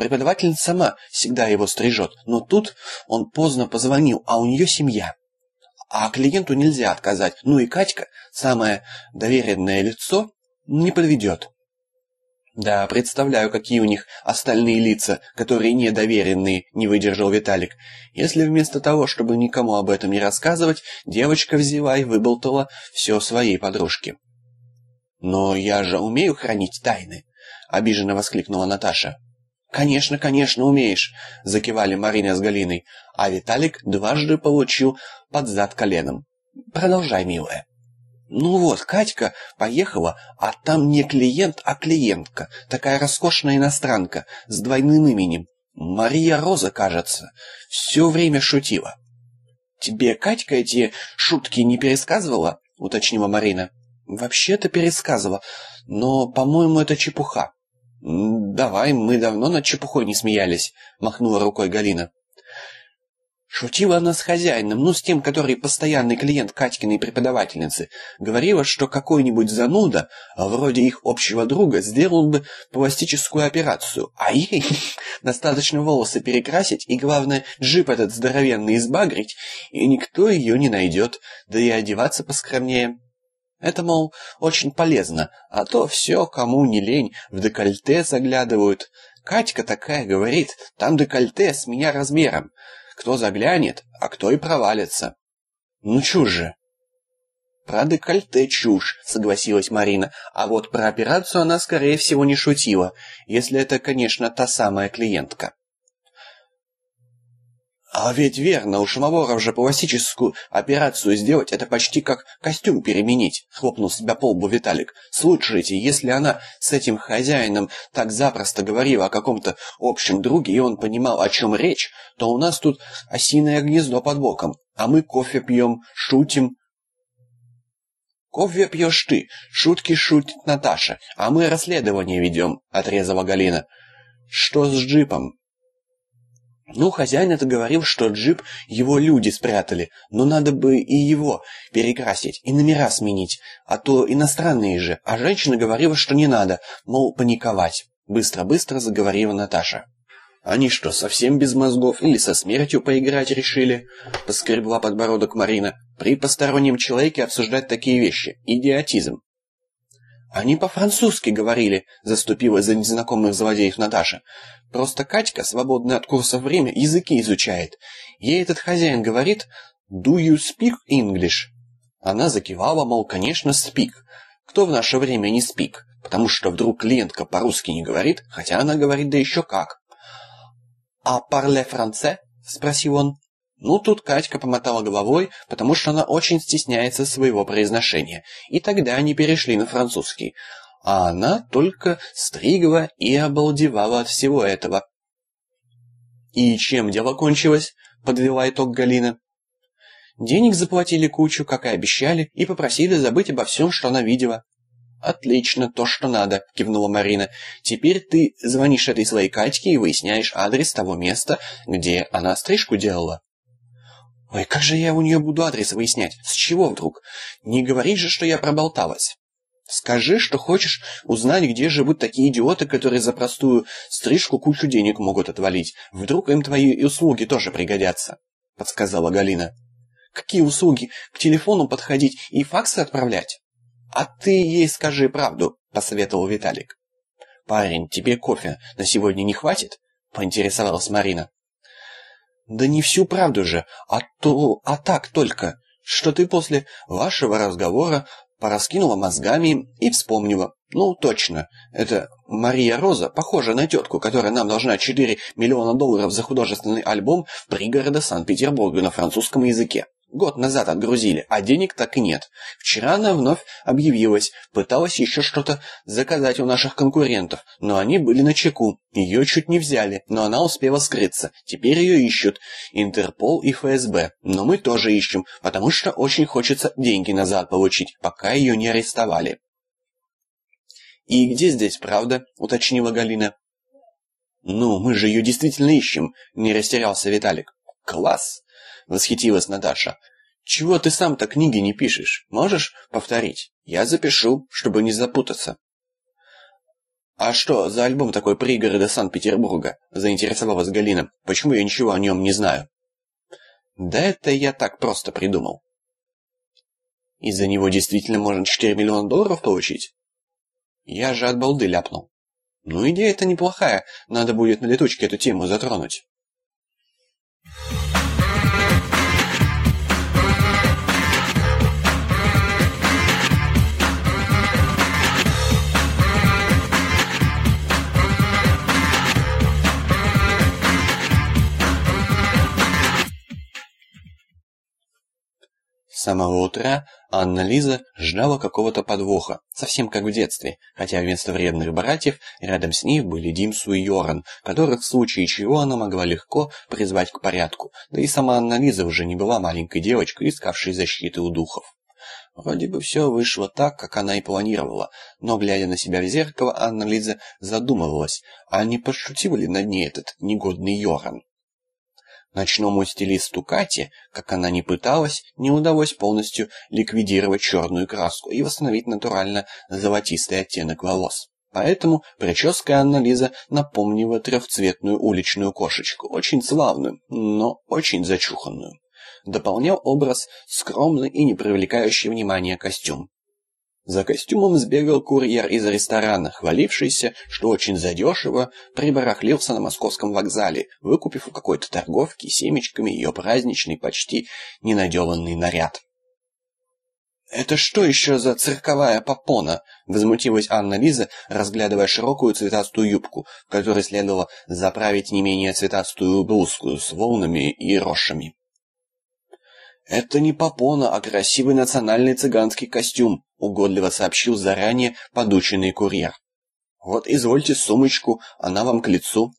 Преподавательница сама всегда его стрижет, но тут он поздно позвонил, а у нее семья. А клиенту нельзя отказать. Ну и Катька, самое доверенное лицо, не подведет. Да, представляю, какие у них остальные лица, которые недоверенные, не выдержал Виталик. Если вместо того, чтобы никому об этом не рассказывать, девочка взяла и выболтала все своей подружке. «Но я же умею хранить тайны!» — обиженно воскликнула Наташа. «Конечно, конечно, умеешь!» — закивали Марина с Галиной, а Виталик дважды получил под зад коленом. «Продолжай, милая!» Ну вот, Катька поехала, а там не клиент, а клиентка. Такая роскошная иностранка с двойным именем. Мария Роза, кажется. Все время шутила. «Тебе Катька эти шутки не пересказывала?» — уточнила Марина. «Вообще-то пересказывала, но, по-моему, это чепуха». «Давай, мы давно над чепухой не смеялись», — махнула рукой Галина. Шутила она с хозяином, ну, с тем, который постоянный клиент Катькиной преподавательницы. Говорила, что какой-нибудь зануда, вроде их общего друга, сделал бы пластическую операцию, а ей достаточно волосы перекрасить и, главное, джип этот здоровенный избагрить, и никто ее не найдет, да и одеваться поскромнее. Это, мол, очень полезно, а то все, кому не лень, в декольте заглядывают. Катька такая говорит, там декольте с меня размером. Кто заглянет, а кто и провалится. Ну чушь же. Про декольте чушь, согласилась Марина, а вот про операцию она, скорее всего, не шутила, если это, конечно, та самая клиентка. А ведь верно, у шумоворов же пластическую операцию сделать, это почти как костюм переменить, хлопнул себя по лбу Виталик. Слушайте, если она с этим хозяином так запросто говорила о каком-то общем друге, и он понимал, о чем речь, то у нас тут осиное гнездо под боком, а мы кофе пьем, шутим. Кофе пьешь ты, шутки шутит Наташа, а мы расследование ведем, отрезала Галина. Что с джипом? Ну, хозяин это говорил, что джип его люди спрятали, но надо бы и его перекрасить, и номера сменить, а то иностранные же. А женщина говорила, что не надо, мол, паниковать. Быстро-быстро заговорила Наташа. «Они что, совсем без мозгов или со смертью поиграть решили?» — поскребла подбородок Марина. «При постороннем человеке обсуждать такие вещи. Идиотизм». «Они по-французски говорили», — заступила за незнакомых злодеев Наташа. «Просто Катька, свободное от курсов время, языки изучает. Ей этот хозяин говорит «Do you speak English?» Она закивала, мол, конечно, speak. Кто в наше время не speak? Потому что вдруг клиентка по-русски не говорит, хотя она говорит да еще как. «А парле франце?» — спросил он. Ну, тут Катька помотала головой, потому что она очень стесняется своего произношения. И тогда они перешли на французский. А она только стригла и обалдевала от всего этого. «И чем дело кончилось?» — подвела итог Галина. Денег заплатили кучу, как и обещали, и попросили забыть обо всем, что она видела. «Отлично, то, что надо», — кивнула Марина. «Теперь ты звонишь этой своей Катьке и выясняешь адрес того места, где она стрижку делала». Ой, как же я у нее буду адрес выяснять? С чего вдруг? Не говори же, что я проболталась. Скажи, что хочешь узнать, где живут такие идиоты, которые за простую стрижку кучу денег могут отвалить. Вдруг им твои услуги тоже пригодятся, подсказала Галина. Какие услуги? К телефону подходить и факсы отправлять? А ты ей скажи правду, посоветовал Виталик. Парень, тебе кофе на сегодня не хватит? поинтересовалась Марина. Да не всю правду же, а то, а так только, что ты после вашего разговора пораскинула мозгами и вспомнила. Ну, точно, это Мария Роза, похожа на тетку, которая нам должна 4 миллиона долларов за художественный альбом пригорода Санкт-Петербурга на французском языке. Год назад отгрузили, а денег так и нет. Вчера она вновь объявилась, пыталась еще что-то заказать у наших конкурентов, но они были на чеку. Ее чуть не взяли, но она успела скрыться. Теперь ее ищут Интерпол и ФСБ. Но мы тоже ищем, потому что очень хочется деньги назад получить, пока ее не арестовали. «И где здесь правда?» — уточнила Галина. «Ну, мы же ее действительно ищем», — не растерялся Виталик. «Класс!» Восхитилась Наташа. «Чего ты сам-то книги не пишешь? Можешь повторить? Я запишу, чтобы не запутаться». «А что за альбом такой пригорода Санкт-Петербурга?» – заинтересовалась Галина. «Почему я ничего о нем не знаю?» «Да это я так просто придумал». «Из-за него действительно можно 4 миллиона долларов получить?» «Я же от балды ляпнул». «Ну, идея-то неплохая. Надо будет на летучке эту тему затронуть». С самого утра Анна-Лиза ждала какого-то подвоха, совсем как в детстве, хотя вместо вредных братьев рядом с ней были Димсу и Йоран, которых в случае чего она могла легко призвать к порядку, да и сама Анна-Лиза уже не была маленькой девочкой, искавшей защиты у духов. Вроде бы все вышло так, как она и планировала, но, глядя на себя в зеркало, Анна-Лиза задумывалась, а не пошутил ли над ней этот негодный Йоран? Ночному стилисту Кате, как она ни пыталась, не удалось полностью ликвидировать черную краску и восстановить натурально золотистый оттенок волос. Поэтому прическа Анна-Лиза напомнила трехцветную уличную кошечку, очень славную, но очень зачуханную. Дополнял образ скромный и не привлекающий внимания костюм. За костюмом сбегал курьер из ресторана, хвалившийся, что очень задешево прибарахлился на московском вокзале, выкупив у какой-то торговки семечками ее праздничный, почти ненаделанный наряд. «Это что еще за цирковая попона?» — возмутилась Анна-Лиза, разглядывая широкую цветастую юбку, в которой следовало заправить не менее цветастую блузку с волнами и рошами. «Это не попона, а красивый национальный цыганский костюм», — угодливо сообщил заранее подученный курьер. «Вот извольте сумочку, она вам к лицу».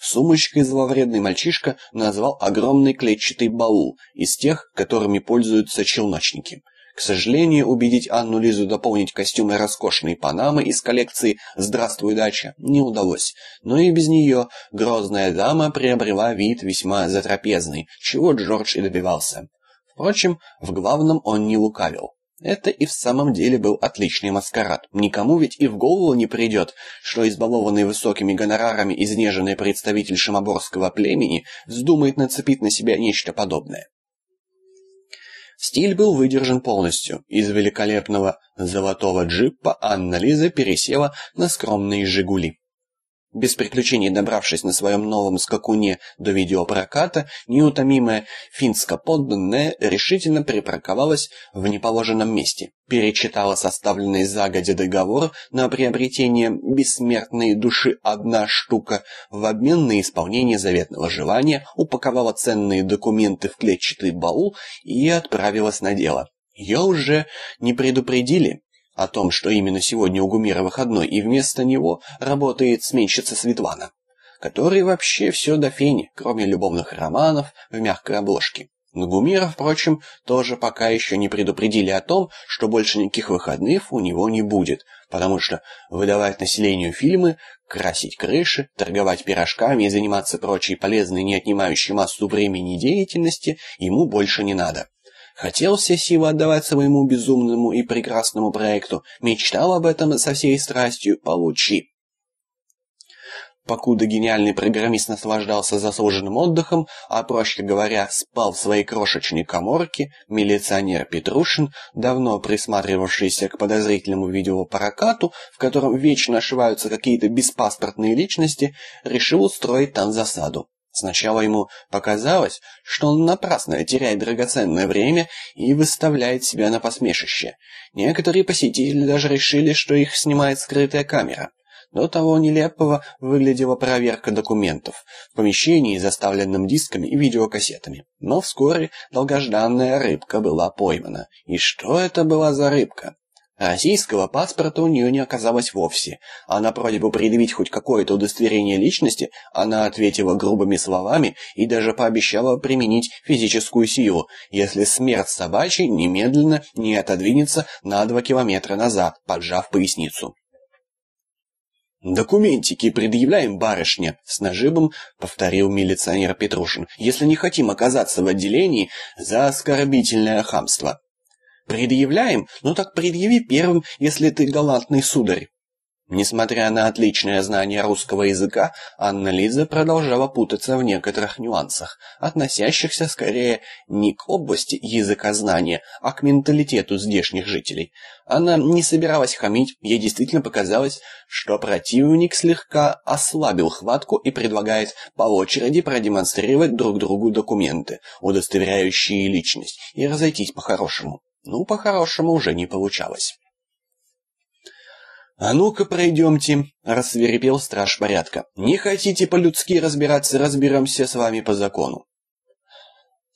Сумочкой зловредный мальчишка назвал огромный клетчатый баул из тех, которыми пользуются челночники — к сожалению, убедить Анну Лизу дополнить костюмы роскошной Панамы из коллекции «Здравствуй, дача» не удалось, но и без нее грозная дама приобрела вид весьма затрапезный, чего Джордж и добивался. Впрочем, в главном он не лукавил. Это и в самом деле был отличный маскарад. Никому ведь и в голову не придет, что избалованный высокими гонорарами изнеженный представитель шимоборского племени вздумает нацепить на себя нечто подобное. Стиль был выдержан полностью. Из великолепного золотого джипа Анна Лиза пересела на скромные «Жигули». Без приключений добравшись на своем новом скакуне до видеопроката, неутомимая финско-подданная решительно припарковалась в неположенном месте, перечитала составленный загодя договор на приобретение бессмертной души «одна штука» в обмен на исполнение заветного желания, упаковала ценные документы в клетчатый баул и отправилась на дело. Ее уже не предупредили, о том, что именно сегодня у Гумира выходной, и вместо него работает сменщица Светлана, которой вообще все до фени, кроме любовных романов в мягкой обложке. Но Гумира, впрочем, тоже пока еще не предупредили о том, что больше никаких выходных у него не будет, потому что выдавать населению фильмы, красить крыши, торговать пирожками и заниматься прочей полезной, не отнимающей массу времени деятельности ему больше не надо. Хотел все силы отдавать своему безумному и прекрасному проекту, мечтал об этом со всей страстью, получи. Покуда гениальный программист наслаждался заслуженным отдыхом, а, проще говоря, спал в своей крошечной коморке, милиционер Петрушин, давно присматривавшийся к подозрительному видеопрокату, в котором вечно ошиваются какие-то беспаспортные личности, решил устроить там засаду. Сначала ему показалось, что он напрасно теряет драгоценное время и выставляет себя на посмешище. Некоторые посетители даже решили, что их снимает скрытая камера. До того нелепого выглядела проверка документов в помещении, заставленном дисками и видеокассетами. Но вскоре долгожданная рыбка была поймана. И что это была за рыбка? Российского паспорта у нее не оказалось вовсе, а на просьбу предъявить хоть какое-то удостоверение личности она ответила грубыми словами и даже пообещала применить физическую силу, если смерть собачьей немедленно не отодвинется на два километра назад, поджав поясницу. «Документики предъявляем, барышня!» — с нажимом повторил милиционер Петрушин. «Если не хотим оказаться в отделении за оскорбительное хамство». «Предъявляем? Ну так предъяви первым, если ты галантный сударь». Несмотря на отличное знание русского языка, Анна-Лиза продолжала путаться в некоторых нюансах, относящихся скорее не к области языкознания, а к менталитету здешних жителей. Она не собиралась хамить, ей действительно показалось, что противник слегка ослабил хватку и предлагает по очереди продемонстрировать друг другу документы, удостоверяющие личность, и разойтись по-хорошему. Ну, по-хорошему уже не получалось. «А ну-ка, пройдемте», — рассверепел страж порядка. «Не хотите по-людски разбираться, разберемся с вами по закону».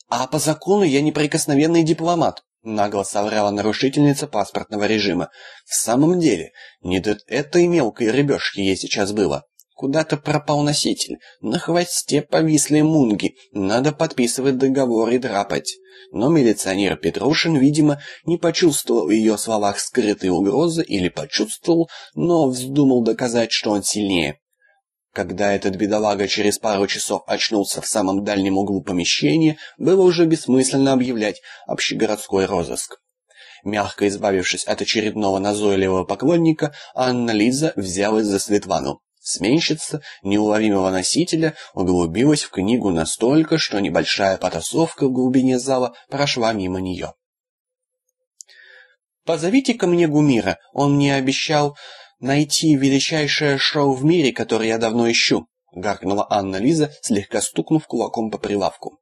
«А по закону я неприкосновенный дипломат», — нагло соврала нарушительница паспортного режима. «В самом деле, не до этой мелкой рыбешки ей сейчас было. Куда-то пропал носитель. На хвосте повисли мунги. Надо подписывать договор и драпать. Но милиционер Петрушин, видимо, не почувствовал в ее словах скрытые угрозы или почувствовал, но вздумал доказать, что он сильнее. Когда этот бедолага через пару часов очнулся в самом дальнем углу помещения, было уже бессмысленно объявлять общегородской розыск. Мягко избавившись от очередного назойливого поклонника, Анна Лиза взялась за Светлану. Сменщица неуловимого носителя углубилась в книгу настолько, что небольшая потасовка в глубине зала прошла мимо нее. «Позовите ко мне Гумира, он мне обещал найти величайшее шоу в мире, которое я давно ищу», — гаркнула Анна-Лиза, слегка стукнув кулаком по прилавку.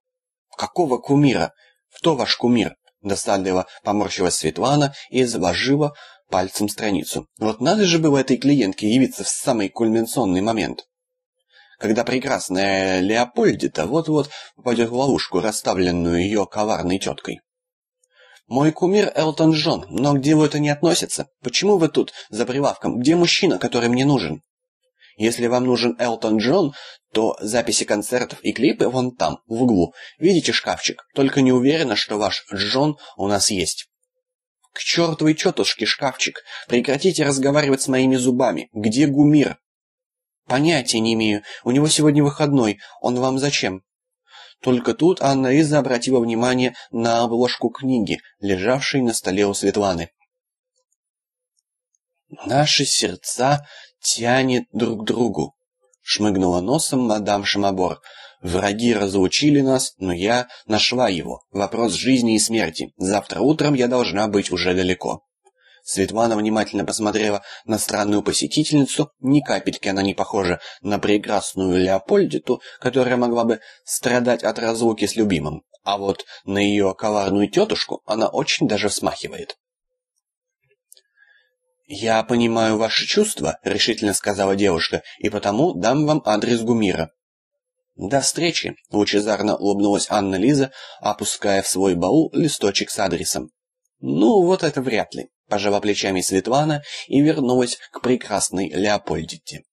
«Какого кумира? Кто ваш кумир?» Досадливо поморщилась Светлана и изложила пальцем страницу. Вот надо же было этой клиентке явиться в самый кульминационный момент. Когда прекрасная Леопольдита вот-вот попадет в ловушку, расставленную ее коварной теткой. «Мой кумир Элтон Джон, но к делу это не относится. Почему вы тут, за прилавком? Где мужчина, который мне нужен?» «Если вам нужен Элтон Джон, то записи концертов и клипы вон там, в углу. Видите шкафчик? Только не уверена, что ваш Джон у нас есть». «К чертовой тетушке, шкафчик! Прекратите разговаривать с моими зубами! Где Гумир?» «Понятия не имею. У него сегодня выходной. Он вам зачем?» Только тут Анна Лиза обратила внимание на обложку книги, лежавшей на столе у Светланы. «Наши сердца тянет друг к другу», — шмыгнула носом мадам Шамобор. Враги разлучили нас, но я нашла его. Вопрос жизни и смерти. Завтра утром я должна быть уже далеко. Светлана внимательно посмотрела на странную посетительницу. Ни капельки она не похожа на прекрасную Леопольдиту, которая могла бы страдать от разлуки с любимым. А вот на ее коварную тетушку она очень даже смахивает. «Я понимаю ваши чувства», — решительно сказала девушка, «и потому дам вам адрес Гумира. «До встречи!» — лучезарно улыбнулась Анна-Лиза, опуская в свой баул листочек с адресом. «Ну, вот это вряд ли», — пожала плечами Светлана и вернулась к прекрасной Леопольдите.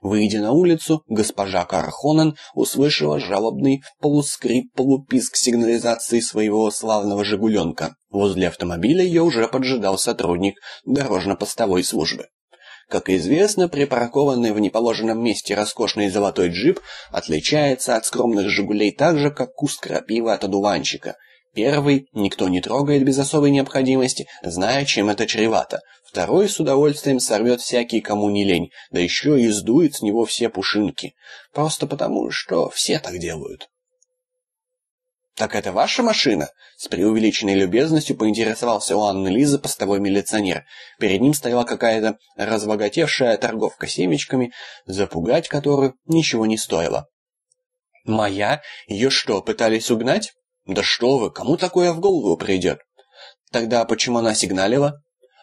Выйдя на улицу, госпожа Кархонен услышала жалобный полускрип-полуписк сигнализации своего славного «Жигуленка». Возле автомобиля ее уже поджидал сотрудник дорожно-постовой службы. Как известно, припаркованный в неположенном месте роскошный золотой джип отличается от скромных «Жигулей» так же, как куст крапивы от одуванчика. Первый никто не трогает без особой необходимости, зная, чем это чревато. Второй с удовольствием сорвет всякий, кому не лень, да еще и сдует с него все пушинки. Просто потому, что все так делают. «Так это ваша машина?» С преувеличенной любезностью поинтересовался у Анны Лизы постовой милиционер. Перед ним стояла какая-то разбогатевшая торговка семечками, запугать которую ничего не стоило. «Моя? Ее что, пытались угнать?» «Да что вы, кому такое в голову придет?» «Тогда почему она сигналила?»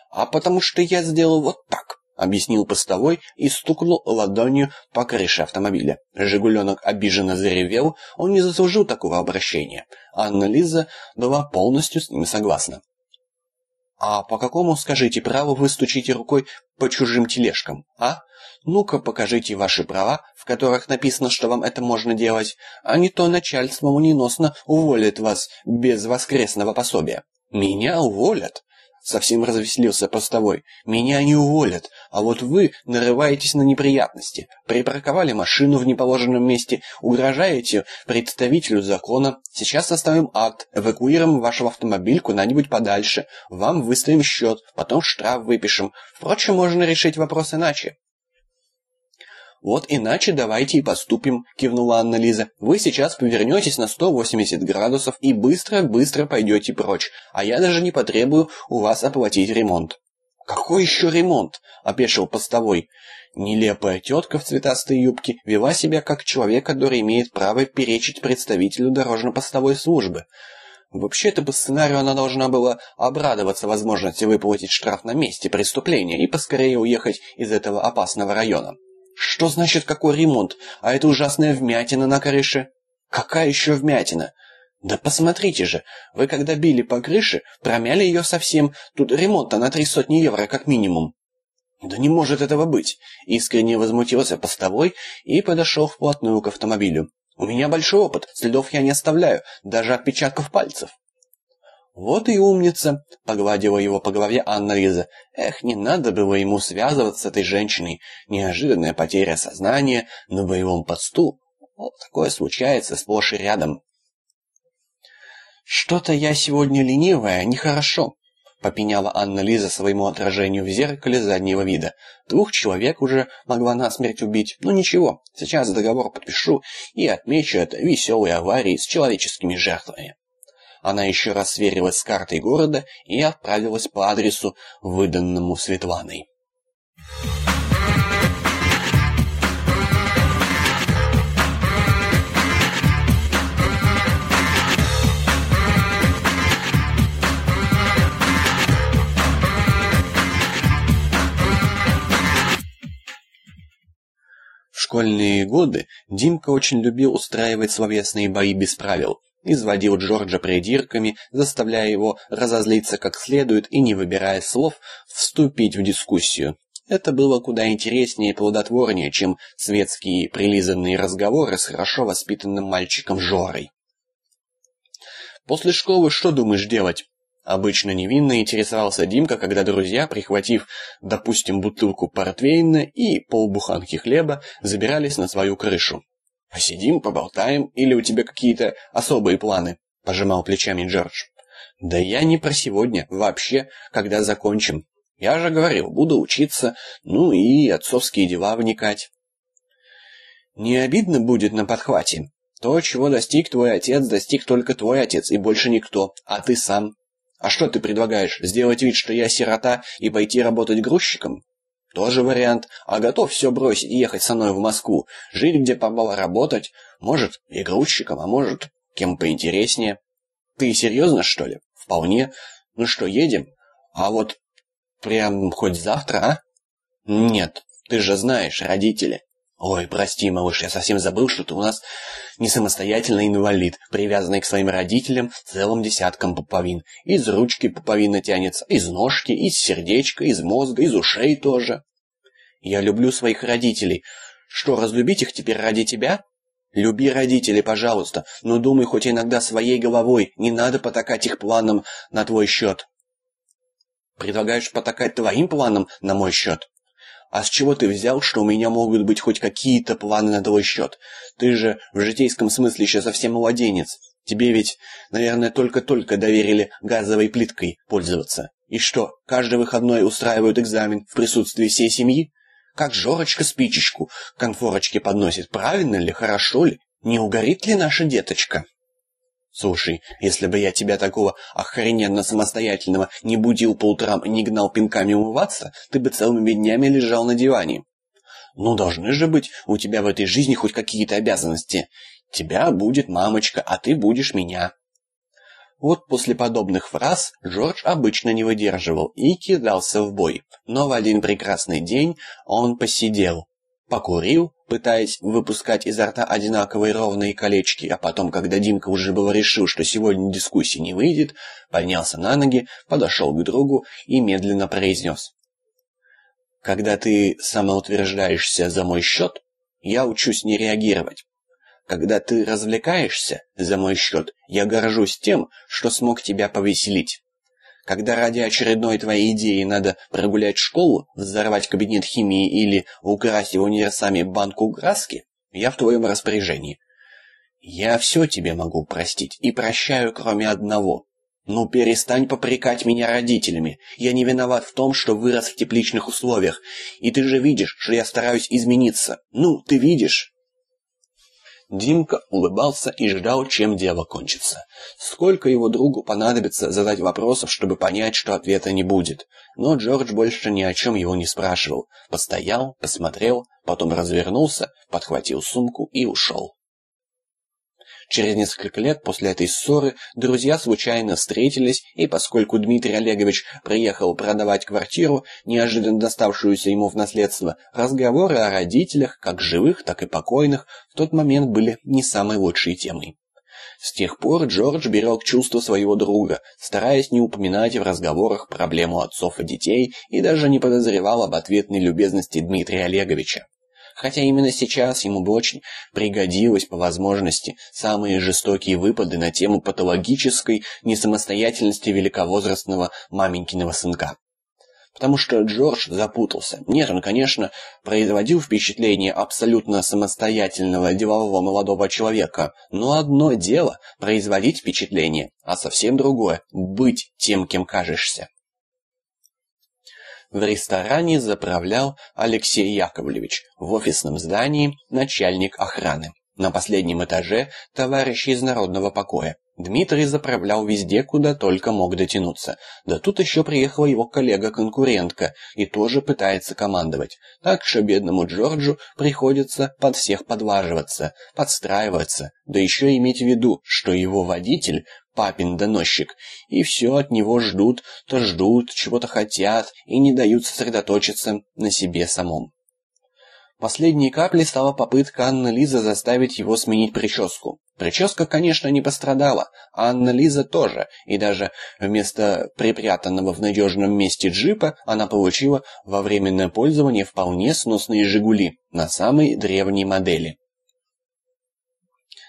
«А потому что я сделал вот так» объяснил постовой и стукнул ладонью по крыше автомобиля. «Жигуленок» обиженно заревел, он не заслужил такого обращения. Анна-Лиза была полностью с ним согласна. «А по какому, скажите, праву вы стучите рукой по чужим тележкам, а? Ну-ка покажите ваши права, в которых написано, что вам это можно делать, а не то начальство молниеносно уволит вас без воскресного пособия». «Меня уволят?» Совсем развеселился постовой. «Меня не уволят, а вот вы нарываетесь на неприятности. Припарковали машину в неположенном месте, угрожаете представителю закона. Сейчас составим акт, эвакуируем ваш автомобиль куда-нибудь подальше. Вам выставим счет, потом штраф выпишем. Впрочем, можно решить вопрос иначе. «Вот иначе давайте и поступим», – кивнула Анна-Лиза. «Вы сейчас повернетесь на 180 градусов и быстро-быстро пойдете прочь, а я даже не потребую у вас оплатить ремонт». «Какой еще ремонт?» – опешил постовой. Нелепая тетка в цветастой юбке вела себя как человек, который имеет право перечить представителю дорожно-постовой службы. Вообще-то по сценарию она должна была обрадоваться возможности выплатить штраф на месте преступления и поскорее уехать из этого опасного района. Что значит какой ремонт? А это ужасная вмятина на крыше? Какая еще вмятина? Да посмотрите же, вы когда били по крыше, промяли ее совсем. Тут ремонт-то на три сотни евро как минимум. Да не может этого быть. Искренне возмутился постовой и подошел вплотную к автомобилю. У меня большой опыт, следов я не оставляю, даже отпечатков пальцев. «Вот и умница!» — погладила его по голове Анна-Лиза. «Эх, не надо было ему связываться с этой женщиной. Неожиданная потеря сознания на боевом посту. Вот такое случается сплошь и рядом». «Что-то я сегодня ленивая, нехорошо», — попеняла Анна-Лиза своему отражению в зеркале заднего вида. «Двух человек уже могла насмерть убить. Ну ничего, сейчас договор подпишу и отмечу это веселой аварией с человеческими жертвами». Она еще раз сверилась с картой города и отправилась по адресу, выданному Светланой. В школьные годы Димка очень любил устраивать словесные бои без правил изводил Джорджа придирками, заставляя его разозлиться как следует и, не выбирая слов, вступить в дискуссию. Это было куда интереснее и плодотворнее, чем светские прилизанные разговоры с хорошо воспитанным мальчиком Жорой. «После школы что думаешь делать?» Обычно невинно интересовался Димка, когда друзья, прихватив, допустим, бутылку портвейна и полбуханки хлеба, забирались на свою крышу. «Посидим, поболтаем, или у тебя какие-то особые планы?» – пожимал плечами Джордж. «Да я не про сегодня, вообще, когда закончим. Я же говорил, буду учиться, ну и отцовские дела вникать». «Не обидно будет на подхвате? То, чего достиг твой отец, достиг только твой отец и больше никто, а ты сам. А что ты предлагаешь, сделать вид, что я сирота и пойти работать грузчиком?» Тоже вариант. А готов все бросить и ехать со мной в Москву. Жить где попало, работать. Может, и грузчиком, а может, кем поинтереснее. Ты серьезно, что ли? Вполне. Ну что, едем? А вот прям хоть завтра, а? Нет, ты же знаешь, родители. Ой, прости, малыш, я совсем забыл, что ты у нас не самостоятельный инвалид, привязанный к своим родителям целым десятком пуповин. Из ручки пуповина тянется, из ножки, из сердечка, из мозга, из ушей тоже. Я люблю своих родителей. Что, разлюбить их теперь ради тебя? Люби родителей, пожалуйста, но думай хоть иногда своей головой, не надо потакать их планам на твой счет. Предлагаешь потакать твоим планам на мой счет? А с чего ты взял, что у меня могут быть хоть какие-то планы на твой счет? Ты же в житейском смысле еще совсем младенец. Тебе ведь, наверное, только-только доверили газовой плиткой пользоваться. И что, каждый выходной устраивают экзамен в присутствии всей семьи? Как Жорочка спичечку конфорочке подносит, правильно ли, хорошо ли? Не угорит ли наша деточка? Слушай, если бы я тебя такого охрененно самостоятельного не будил по утрам и не гнал пинками умываться, ты бы целыми днями лежал на диване. Ну, должны же быть у тебя в этой жизни хоть какие-то обязанности. Тебя будет мамочка, а ты будешь меня. Вот после подобных фраз Джордж обычно не выдерживал и кидался в бой. Но в один прекрасный день он посидел, покурил, пытаясь выпускать изо рта одинаковые ровные колечки, а потом, когда Димка уже было решил, что сегодня дискуссии не выйдет, поднялся на ноги, подошел к другу и медленно произнес. «Когда ты самоутверждаешься за мой счет, я учусь не реагировать. Когда ты развлекаешься за мой счет, я горжусь тем, что смог тебя повеселить. Когда ради очередной твоей идеи надо прогулять школу, взорвать кабинет химии или украсть его универсами банку краски, я в твоем распоряжении. Я все тебе могу простить и прощаю, кроме одного. Ну перестань попрекать меня родителями. Я не виноват в том, что вырос в тепличных условиях. И ты же видишь, что я стараюсь измениться. Ну, ты видишь? Димка улыбался и ждал, чем дело кончится. Сколько его другу понадобится задать вопросов, чтобы понять, что ответа не будет. Но Джордж больше ни о чем его не спрашивал. Постоял, посмотрел, потом развернулся, подхватил сумку и ушел. Через несколько лет после этой ссоры друзья случайно встретились, и поскольку Дмитрий Олегович приехал продавать квартиру, неожиданно доставшуюся ему в наследство, разговоры о родителях, как живых, так и покойных, в тот момент были не самой лучшей темой. С тех пор Джордж берег чувства своего друга, стараясь не упоминать в разговорах проблему отцов и детей, и даже не подозревал об ответной любезности Дмитрия Олеговича хотя именно сейчас ему бы очень пригодилось по возможности самые жестокие выпады на тему патологической несамостоятельности великовозрастного маменькиного сынка. Потому что Джордж запутался. Нет, он, конечно, производил впечатление абсолютно самостоятельного делового молодого человека, но одно дело производить впечатление, а совсем другое быть тем, кем кажешься. В ресторане заправлял Алексей Яковлевич, в офисном здании начальник охраны. На последнем этаже товарищи из народного покоя. Дмитрий заправлял везде, куда только мог дотянуться. Да тут еще приехала его коллега-конкурентка и тоже пытается командовать. Так что бедному Джорджу приходится под всех подваживаться, подстраиваться, да еще иметь в виду, что его водитель папин доносчик, и все от него ждут, то ждут, чего-то хотят и не дают сосредоточиться на себе самом. Последней каплей стала попытка Анны Лизы заставить его сменить прическу. Прическа, конечно, не пострадала, а Анна Лиза тоже, и даже вместо припрятанного в надежном месте джипа она получила во временное пользование вполне сносные «Жигули» на самой древней модели.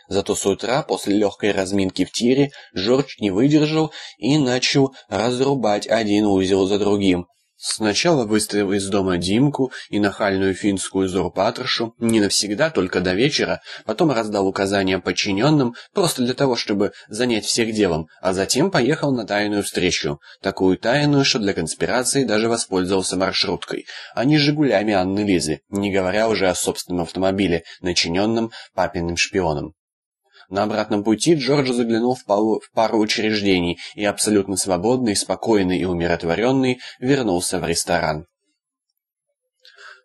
Зато с утра, после легкой разминки в тире, Жорж не выдержал и начал разрубать один узел за другим. Сначала выставил из дома Димку и нахальную финскую узурпаторшу, не навсегда, только до вечера, потом раздал указания подчиненным, просто для того, чтобы занять всех делом, а затем поехал на тайную встречу, такую тайную, что для конспирации даже воспользовался маршруткой, а не «Жигулями» Анны Лизы, не говоря уже о собственном автомобиле, начиненном папиным шпионом. На обратном пути Джордж заглянул в пару, в пару учреждений и абсолютно свободный, спокойный и умиротворенный вернулся в ресторан.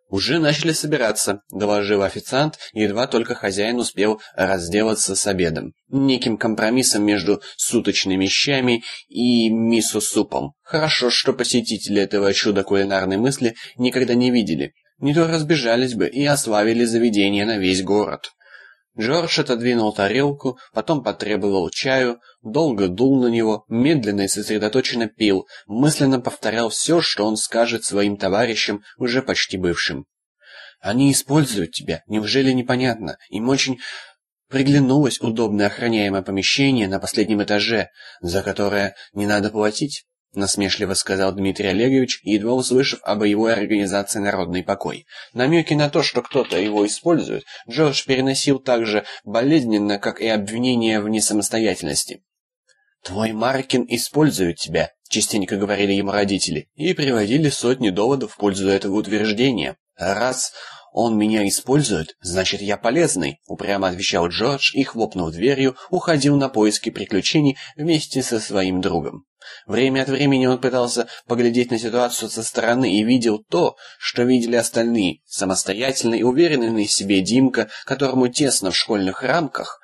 «Уже начали собираться», — доложил официант, едва только хозяин успел разделаться с обедом. Неким компромиссом между суточными щами и мисо-супом. Хорошо, что посетители этого чуда кулинарной мысли никогда не видели. Не то разбежались бы и ославили заведение на весь город. Джордж отодвинул тарелку, потом потребовал чаю, долго дул на него, медленно и сосредоточенно пил, мысленно повторял все, что он скажет своим товарищам, уже почти бывшим. «Они используют тебя, неужели непонятно? Им очень приглянулось удобное охраняемое помещение на последнем этаже, за которое не надо платить насмешливо сказал Дмитрий Олегович, едва услышав о боевой организации «Народный покой». Намеки на то, что кто-то его использует, Джордж переносил так же болезненно, как и обвинения в несамостоятельности. «Твой Маркин использует тебя», — частенько говорили ему родители, и приводили сотни доводов в пользу этого утверждения. Раз он меня использует, значит я полезный, упрямо отвечал Джордж и, хлопнув дверью, уходил на поиски приключений вместе со своим другом. Время от времени он пытался поглядеть на ситуацию со стороны и видел то, что видели остальные. Самостоятельный и уверенный в себе Димка, которому тесно в школьных рамках,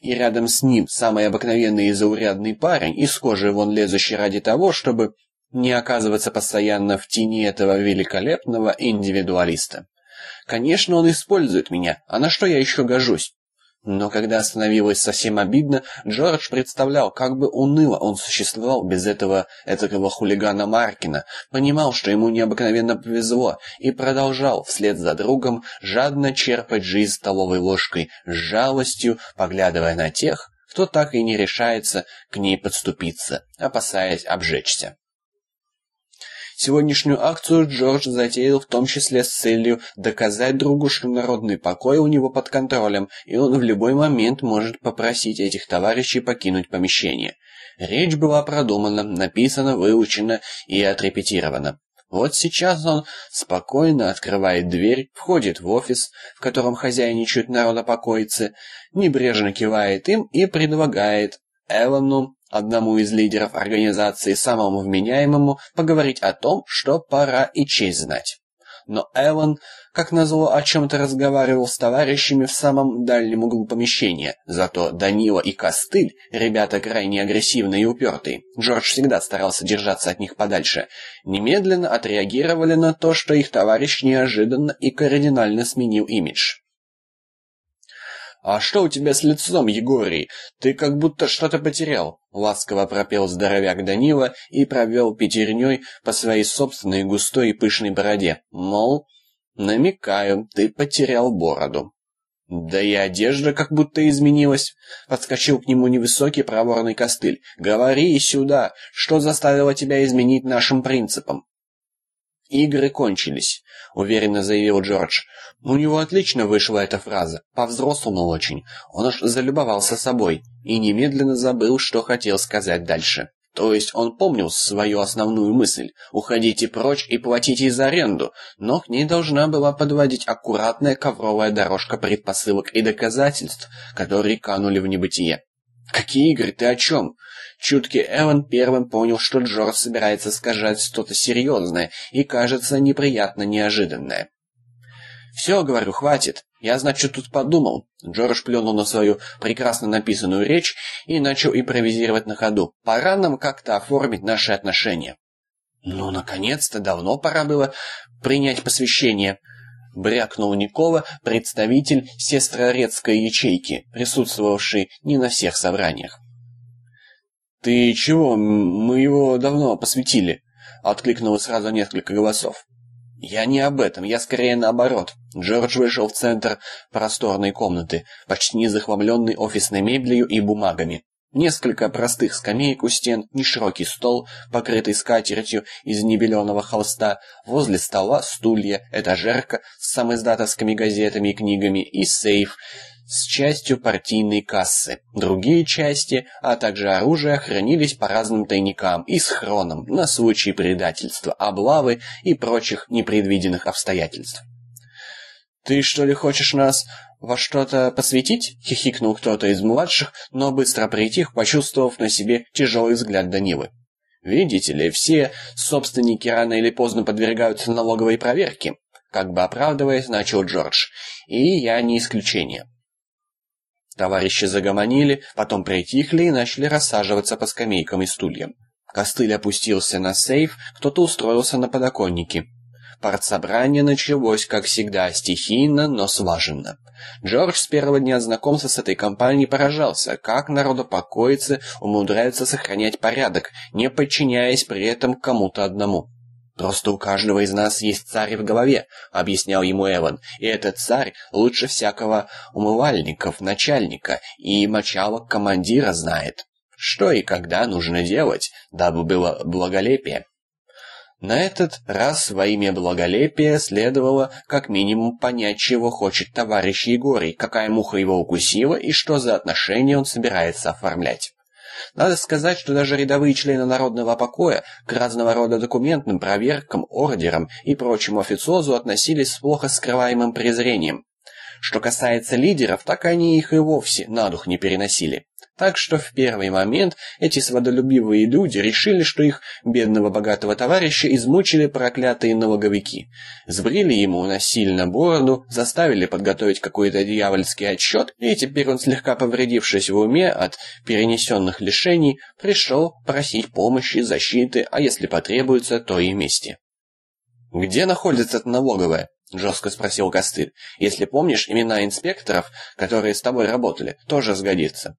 и рядом с ним самый обыкновенный и заурядный парень, из кожи вон лезущий ради того, чтобы не оказываться постоянно в тени этого великолепного индивидуалиста. Конечно, он использует меня, а на что я еще гожусь? Но когда становилось совсем обидно, Джордж представлял, как бы уныло он существовал без этого этакого хулигана Маркина, понимал, что ему необыкновенно повезло, и продолжал вслед за другом жадно черпать жизнь столовой ложкой, с жалостью поглядывая на тех, кто так и не решается к ней подступиться, опасаясь обжечься. Сегодняшнюю акцию Джордж затеял в том числе с целью доказать другу, что народный покой у него под контролем, и он в любой момент может попросить этих товарищей покинуть помещение. Речь была продумана, написана, выучена и отрепетирована. Вот сейчас он спокойно открывает дверь, входит в офис, в котором хозяйничают народопокойцы, небрежно кивает им и предлагает Эвану, одному из лидеров организации, самому вменяемому, поговорить о том, что пора и честь знать. Но Эван, как назло, о чем-то разговаривал с товарищами в самом дальнем углу помещения. Зато Данила и Костыль, ребята крайне агрессивные и упертые, Джордж всегда старался держаться от них подальше, немедленно отреагировали на то, что их товарищ неожиданно и кардинально сменил имидж. «А что у тебя с лицом, Егорий? Ты как будто что-то потерял», — ласково пропел здоровяк Данила и провел пятерней по своей собственной густой и пышной бороде. Мол, намекаю, ты потерял бороду. «Да и одежда как будто изменилась», — подскочил к нему невысокий проворный костыль. «Говори сюда, что заставило тебя изменить нашим принципам?» «Игры кончились», — уверенно заявил Джордж. У него отлично вышла эта фраза, по-взрослому очень. Он аж залюбовался собой и немедленно забыл, что хотел сказать дальше. То есть он помнил свою основную мысль «уходите прочь и платите за аренду», но к ней должна была подводить аккуратная ковровая дорожка предпосылок и доказательств, которые канули в небытие. «Какие игры? Ты о чем?» Чуткий Эван первым понял, что Джордж собирается сказать что-то серьезное и, кажется, неприятно неожиданное. «Все, говорю, хватит. Я, значит, тут подумал». Джордж плюнул на свою прекрасно написанную речь и начал импровизировать на ходу. «Пора нам как-то оформить наши отношения». «Ну, наконец-то, давно пора было принять посвящение», — брякнул Никола, представитель сестрорецкой ячейки, присутствовавший не на всех собраниях. «Ты чего? Мы его давно посвятили», — откликнулось сразу несколько голосов. «Я не об этом, я скорее наоборот». Джордж вышел в центр просторной комнаты, почти не захламленной офисной мебелью и бумагами. Несколько простых скамеек у стен, неширокий стол, покрытый скатертью из небеленого холста, возле стола стулья, этажерка с самоиздатовскими газетами и книгами и сейф с частью партийной кассы. Другие части, а также оружие хранились по разным тайникам и схронам на случай предательства, облавы и прочих непредвиденных обстоятельств. «Ты что ли хочешь нас во что-то посвятить?» — хихикнул кто-то из младших, но быстро притих, почувствовав на себе тяжелый взгляд Данилы. «Видите ли, все собственники рано или поздно подвергаются налоговой проверке», как бы оправдываясь, начал Джордж. «И я не исключение». Товарищи загомонили, потом притихли и начали рассаживаться по скамейкам и стульям. Костыль опустился на сейф, кто-то устроился на подоконнике. Партсобрание началось, как всегда, стихийно, но слаженно. Джордж с первого дня знакомства с этой компанией поражался, как народопокоицы умудряются сохранять порядок, не подчиняясь при этом кому-то одному. «Просто у каждого из нас есть царь в голове», — объяснял ему Эван. «И этот царь лучше всякого умывальников, начальника и мочалок командира знает. Что и когда нужно делать, дабы было благолепие». На этот раз во имя благолепия следовало как минимум понять, чего хочет товарищ Егорий, какая муха его укусила и что за отношения он собирается оформлять. Надо сказать, что даже рядовые члены народного покоя к разного рода документным проверкам, ордерам и прочему официозу относились с плохо скрываемым презрением. Что касается лидеров, так они их и вовсе на дух не переносили. Так что в первый момент эти свободолюбивые люди решили, что их бедного богатого товарища измучили проклятые налоговики. Сбрили ему насильно бороду, заставили подготовить какой-то дьявольский отчет, и теперь он, слегка повредившись в уме от перенесенных лишений, пришел просить помощи, защиты, а если потребуется, то и мести. «Где находится налоговая?» — жестко спросил Костыль. «Если помнишь имена инспекторов, которые с тобой работали, тоже сгодится».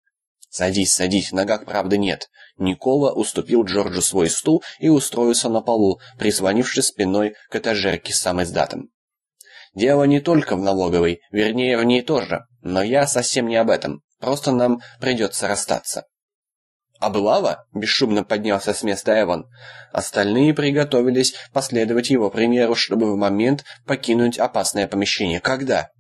«Садись, садись, в ногах правды нет». Никола уступил Джорджу свой стул и устроился на полу, прислонившись спиной к этажерке с самой сдатом. «Дело не только в налоговой, вернее, в ней тоже, но я совсем не об этом. Просто нам придется расстаться». «Облава?» — бесшумно поднялся с места Эван. Остальные приготовились последовать его примеру, чтобы в момент покинуть опасное помещение. «Когда?»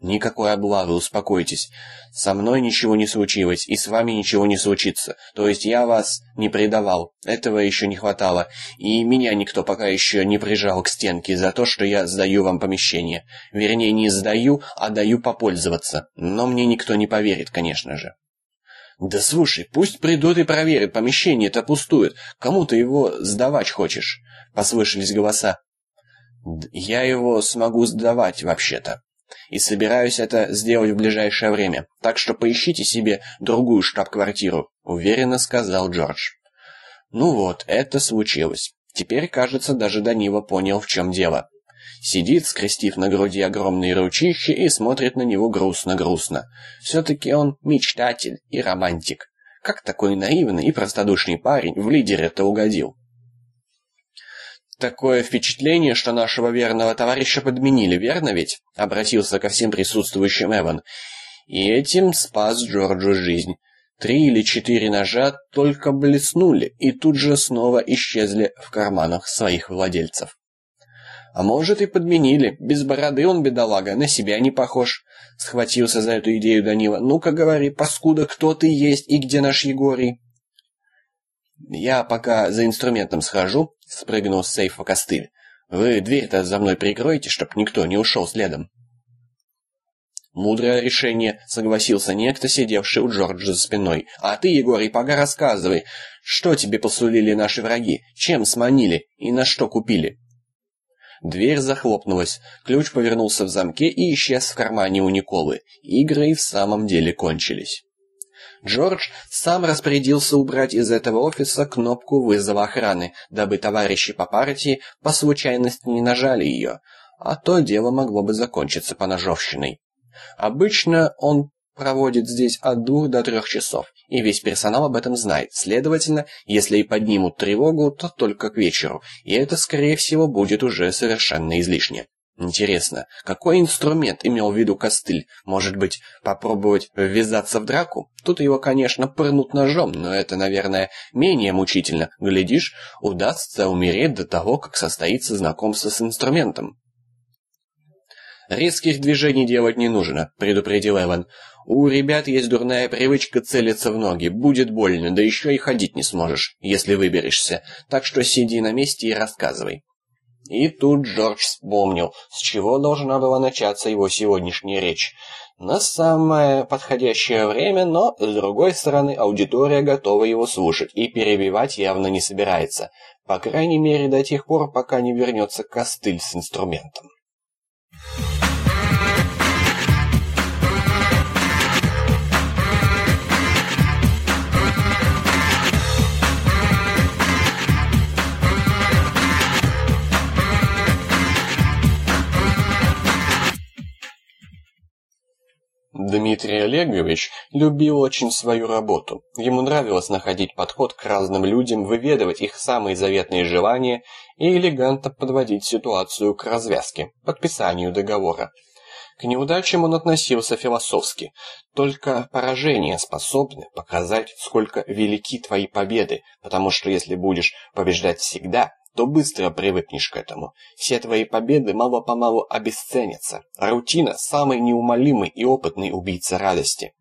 «Никакой облавы, успокойтесь. Со мной ничего не случилось, и с вами ничего не случится. То есть я вас не предавал. Этого еще не хватало. И меня никто пока еще не прижал к стенке за то, что я сдаю вам помещение. Вернее, не сдаю, а даю попользоваться. Но мне никто не поверит, конечно же». «Да слушай, пусть придут и проверят, помещение-то пустует. Кому ты его сдавать хочешь?» — послышались голоса. «Я его смогу сдавать, вообще-то. И собираюсь это сделать в ближайшее время. Так что поищите себе другую штаб-квартиру», — уверенно сказал Джордж. Ну вот, это случилось. Теперь, кажется, даже Данила понял, в чем дело. Сидит, скрестив на груди огромные ручищи и смотрит на него грустно-грустно. Все-таки он мечтатель и романтик. Как такой наивный и простодушный парень в лидере-то угодил? «Такое впечатление, что нашего верного товарища подменили, верно ведь?» — обратился ко всем присутствующим Эван. И этим спас Джорджу жизнь. Три или четыре ножа только блеснули и тут же снова исчезли в карманах своих владельцев. А может и подменили. Без бороды он, бедолага, на себя не похож. Схватился за эту идею Данила. Ну-ка говори, паскуда, кто ты есть и где наш Егорий? Я пока за инструментом схожу, спрыгнул с сейфа костыль. Вы дверь-то за мной прикроете, чтоб никто не ушел следом. Мудрое решение, согласился некто, сидевший у Джорджа за спиной. А ты, Егорий, пока рассказывай, что тебе посулили наши враги, чем сманили и на что купили. Дверь захлопнулась, ключ повернулся в замке и исчез в кармане у Николы. Игры и в самом деле кончились. Джордж сам распорядился убрать из этого офиса кнопку вызова охраны, дабы товарищи по партии по случайности не нажали ее, а то дело могло бы закончиться поножовщиной. Обычно он проводит здесь от двух до трех часов, и весь персонал об этом знает. Следовательно, если и поднимут тревогу, то только к вечеру, и это, скорее всего, будет уже совершенно излишне. Интересно, какой инструмент имел в виду костыль? Может быть, попробовать ввязаться в драку? Тут его, конечно, пырнут ножом, но это, наверное, менее мучительно. Глядишь, удастся умереть до того, как состоится знакомство с инструментом. «Резких движений делать не нужно», — предупредил Эван. «У ребят есть дурная привычка целиться в ноги. Будет больно, да еще и ходить не сможешь, если выберешься. Так что сиди на месте и рассказывай». И тут Джордж вспомнил, с чего должна была начаться его сегодняшняя речь. На самое подходящее время, но, с другой стороны, аудитория готова его слушать и перебивать явно не собирается. По крайней мере, до тех пор, пока не вернется костыль с инструментом. Дмитрий Олегович любил очень свою работу. Ему нравилось находить подход к разным людям, выведывать их самые заветные желания и элегантно подводить ситуацию к развязке, подписанию договора. К неудачам он относился философски. Только поражения способны показать, сколько велики твои победы, потому что если будешь побеждать всегда, то быстро привыкнешь к этому. Все твои победы мало-помалу обесценятся. Рутина – самый неумолимый и опытный убийца радости.